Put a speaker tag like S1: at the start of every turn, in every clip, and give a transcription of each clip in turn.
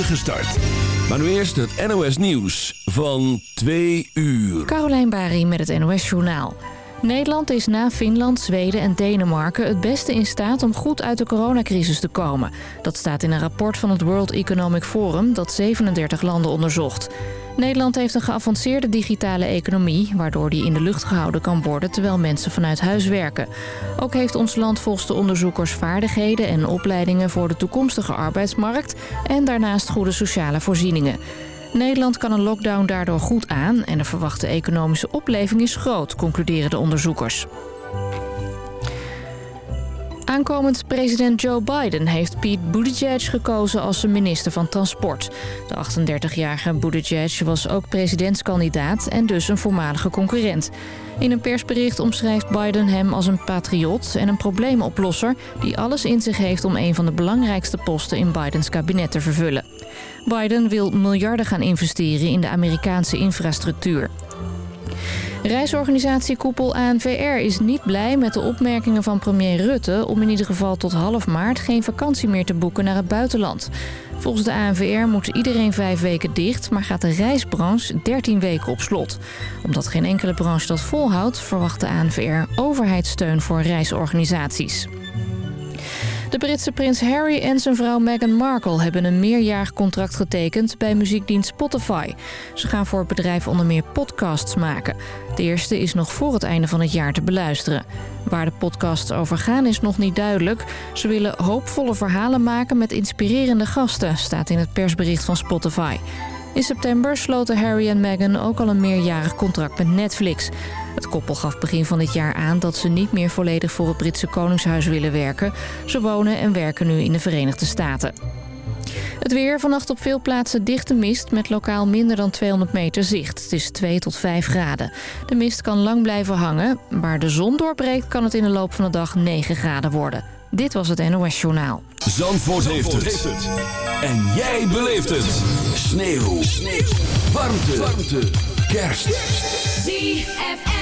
S1: start. Maar nu eerst het NOS Nieuws van 2 uur.
S2: Carolijn Bari met het NOS Journaal. Nederland is na Finland, Zweden en Denemarken het beste in staat om goed uit de coronacrisis te komen. Dat staat in een rapport van het World Economic Forum dat 37 landen onderzocht. Nederland heeft een geavanceerde digitale economie... waardoor die in de lucht gehouden kan worden terwijl mensen vanuit huis werken. Ook heeft ons land volgens de onderzoekers vaardigheden en opleidingen... voor de toekomstige arbeidsmarkt en daarnaast goede sociale voorzieningen. Nederland kan een lockdown daardoor goed aan... en de verwachte economische opleving is groot, concluderen de onderzoekers. Aankomend president Joe Biden heeft Pete Buttigieg gekozen als zijn minister van Transport. De 38-jarige Buttigieg was ook presidentskandidaat en dus een voormalige concurrent. In een persbericht omschrijft Biden hem als een patriot en een probleemoplosser... die alles in zich heeft om een van de belangrijkste posten in Bidens kabinet te vervullen. Biden wil miljarden gaan investeren in de Amerikaanse infrastructuur. Reisorganisatie Koepel ANVR is niet blij met de opmerkingen van premier Rutte... om in ieder geval tot half maart geen vakantie meer te boeken naar het buitenland. Volgens de ANVR moet iedereen vijf weken dicht... maar gaat de reisbranche 13 weken op slot. Omdat geen enkele branche dat volhoudt... verwacht de ANVR overheidssteun voor reisorganisaties. De Britse prins Harry en zijn vrouw Meghan Markle hebben een meerjarig contract getekend bij muziekdienst Spotify. Ze gaan voor het bedrijf onder meer podcasts maken. De eerste is nog voor het einde van het jaar te beluisteren. Waar de podcasts over gaan is nog niet duidelijk. Ze willen hoopvolle verhalen maken met inspirerende gasten, staat in het persbericht van Spotify. In september sloten Harry en Meghan ook al een meerjarig contract met Netflix. Het koppel gaf begin van dit jaar aan dat ze niet meer volledig voor het Britse Koningshuis willen werken. Ze wonen en werken nu in de Verenigde Staten. Het weer, vannacht op veel plaatsen dichte mist met lokaal minder dan 200 meter zicht. Het is 2 tot 5 graden. De mist kan lang blijven hangen. Waar de zon doorbreekt kan het in de loop van de dag 9 graden worden. Dit was het NOS Journaal.
S1: Zandvoort, heeft, het. En jij beleeft het. Sneeuw. Sneeuw. Warmte. Warmte. Kerst.
S3: ZFM.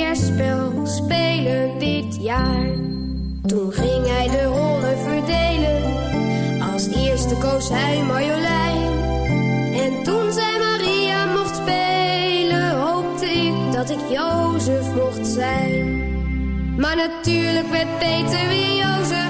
S4: kerstspel spelen dit jaar. Toen ging hij de rollen verdelen. Als eerste koos hij Marjolein. En toen zij Maria mocht spelen, hoopte ik dat ik Jozef
S5: mocht zijn. Maar
S6: natuurlijk werd Peter weer Jozef.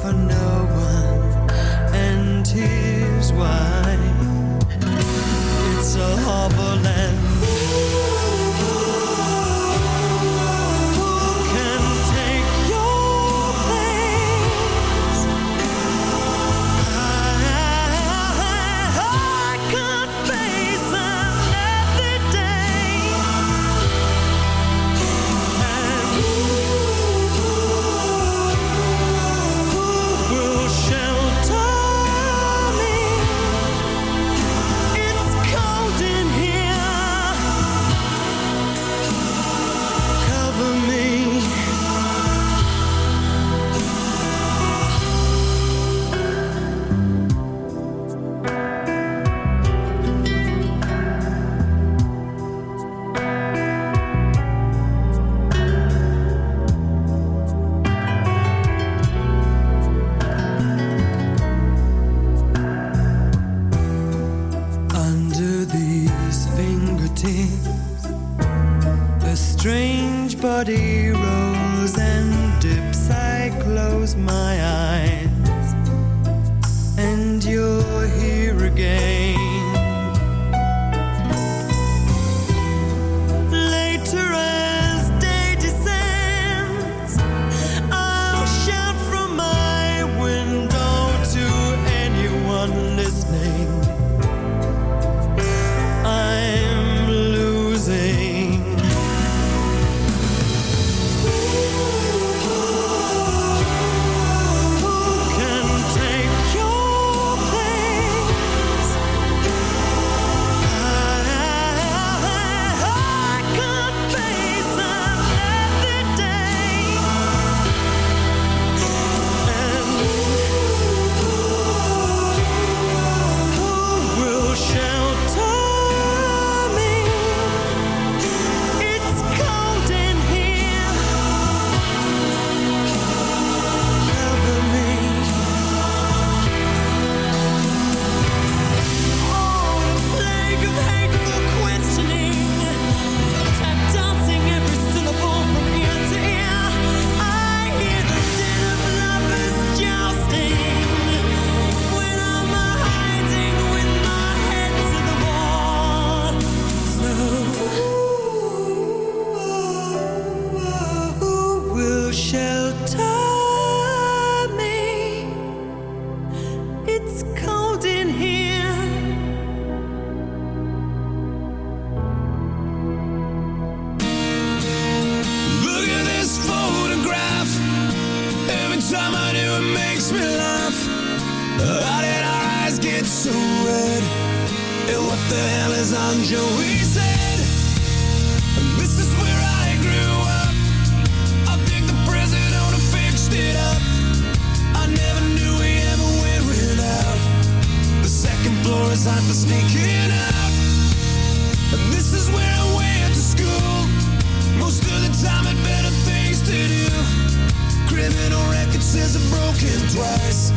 S7: twice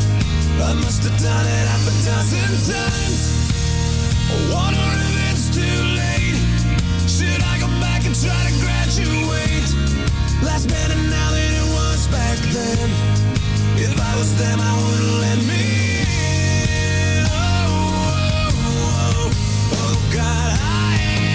S7: I must have done it half a dozen times. I wonder if it's too late. Should I go back and try to graduate? Last better now than it was back then. If I was them I wouldn't let me in. Oh, oh, oh, oh, oh God, I am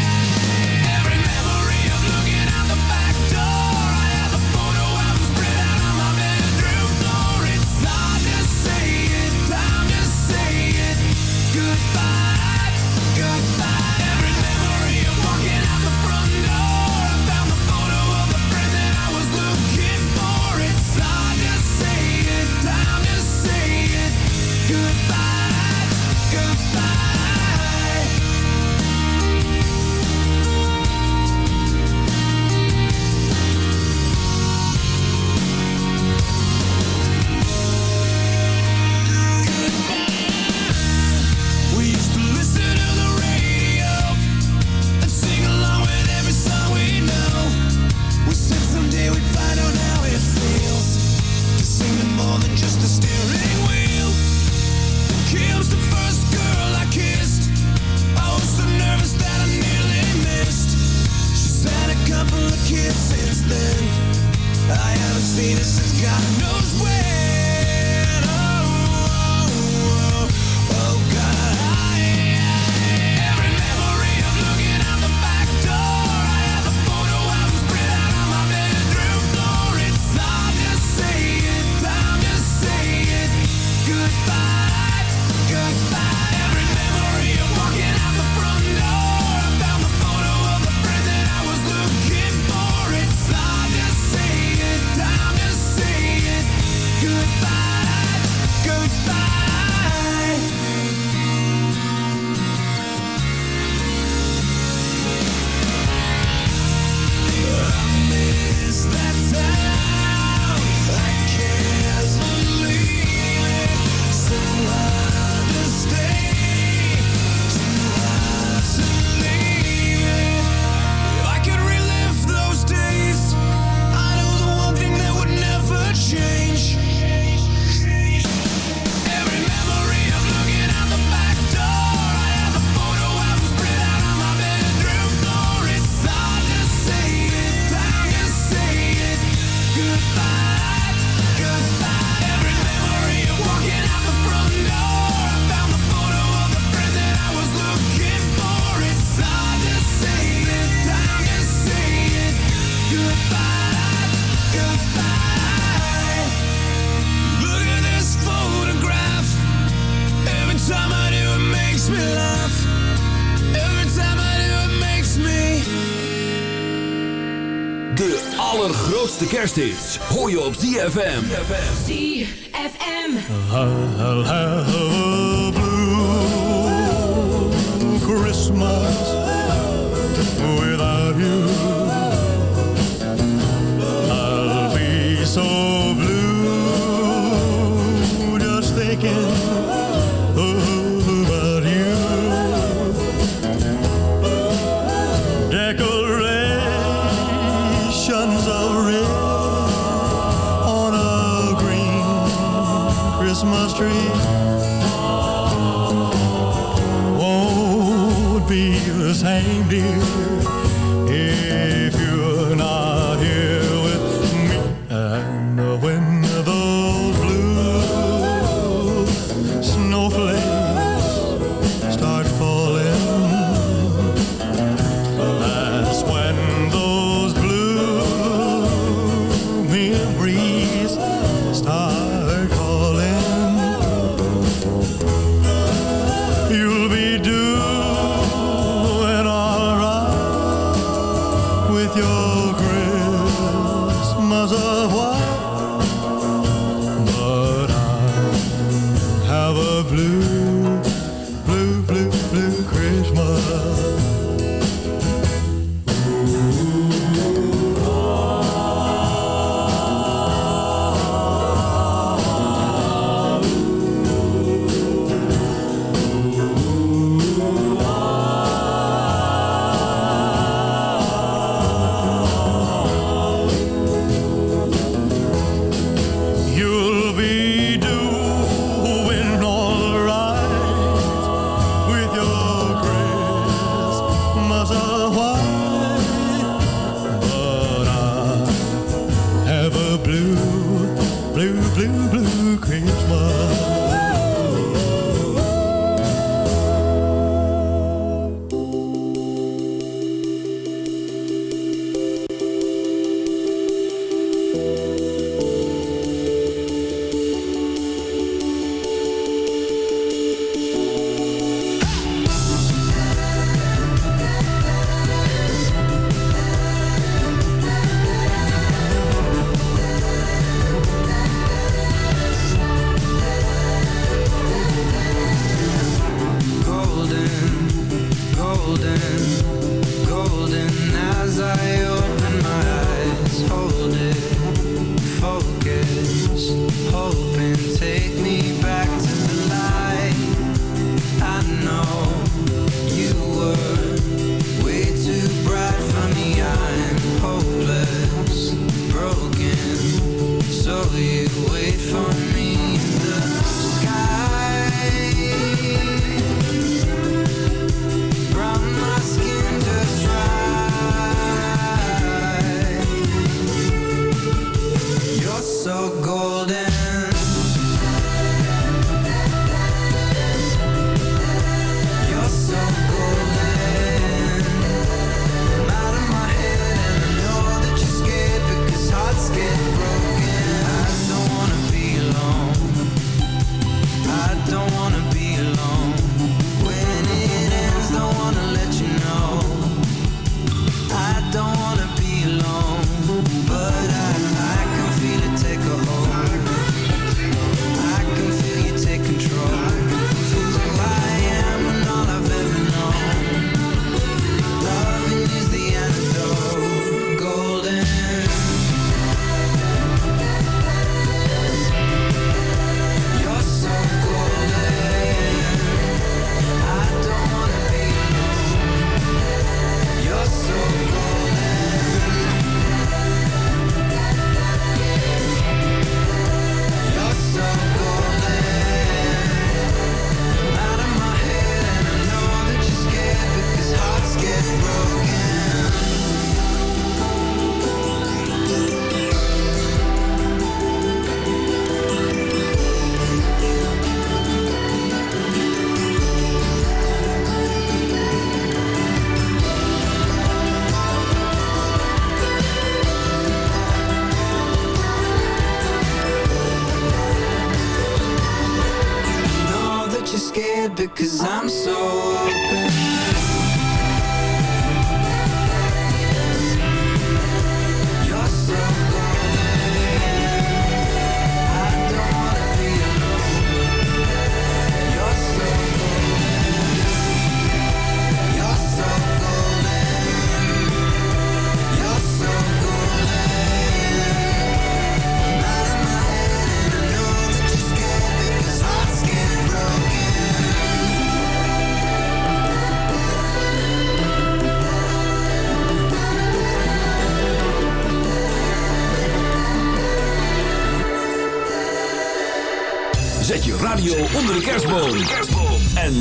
S7: Goodbye, goodbye.
S3: hits je op ZFM.
S7: Christmas tree won't be the same, dear.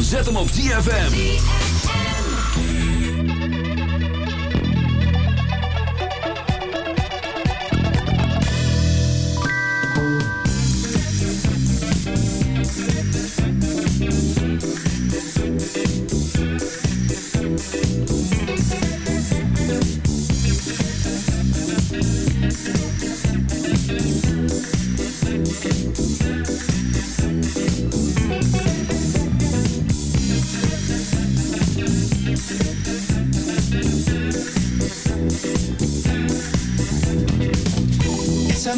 S3: Zet hem op ZFM.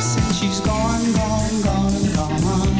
S8: since she's gone, gone, gone, gone.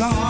S3: song.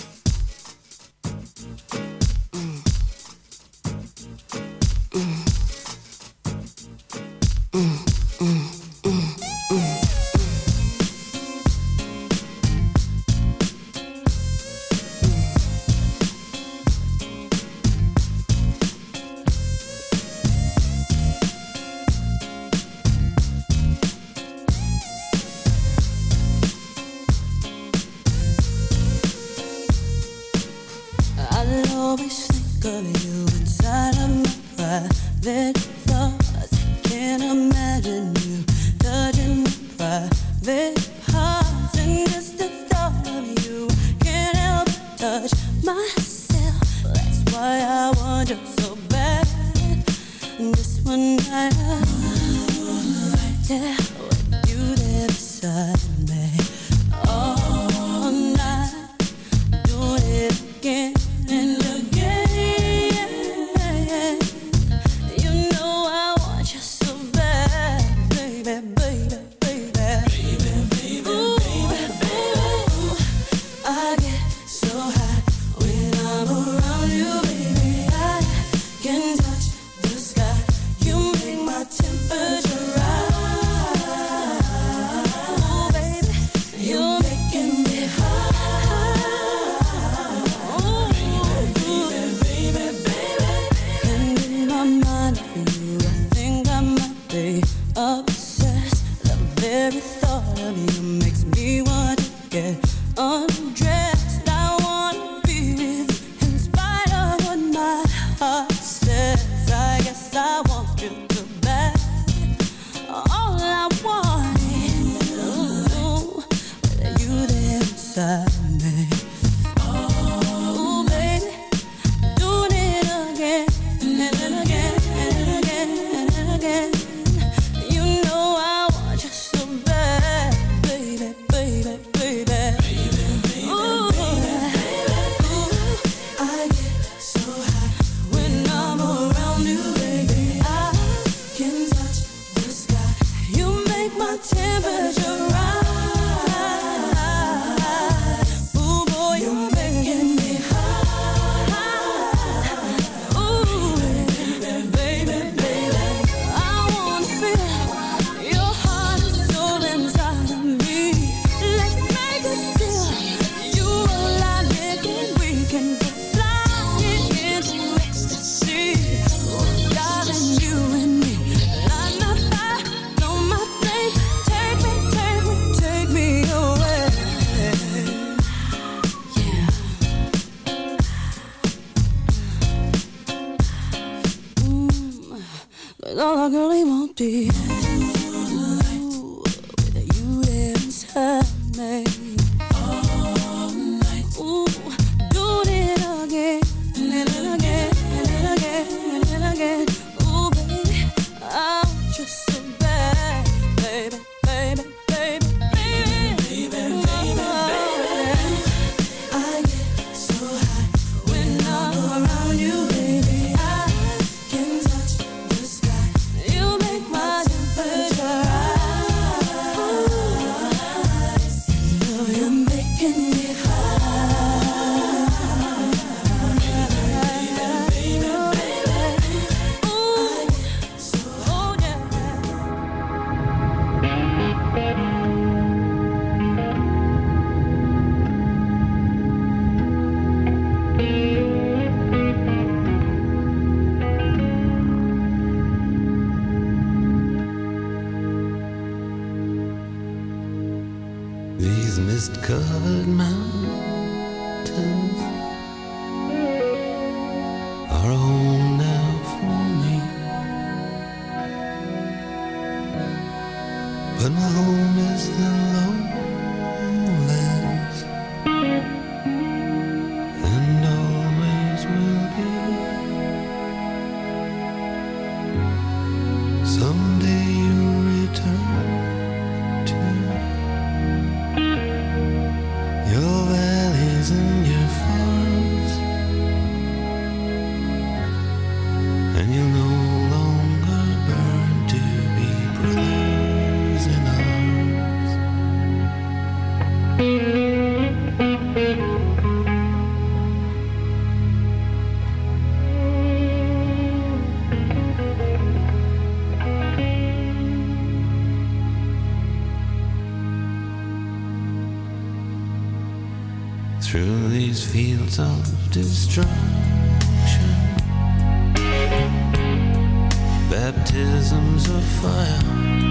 S9: No, that girl, he won't be. through these fields of destruction. Baptisms of fire.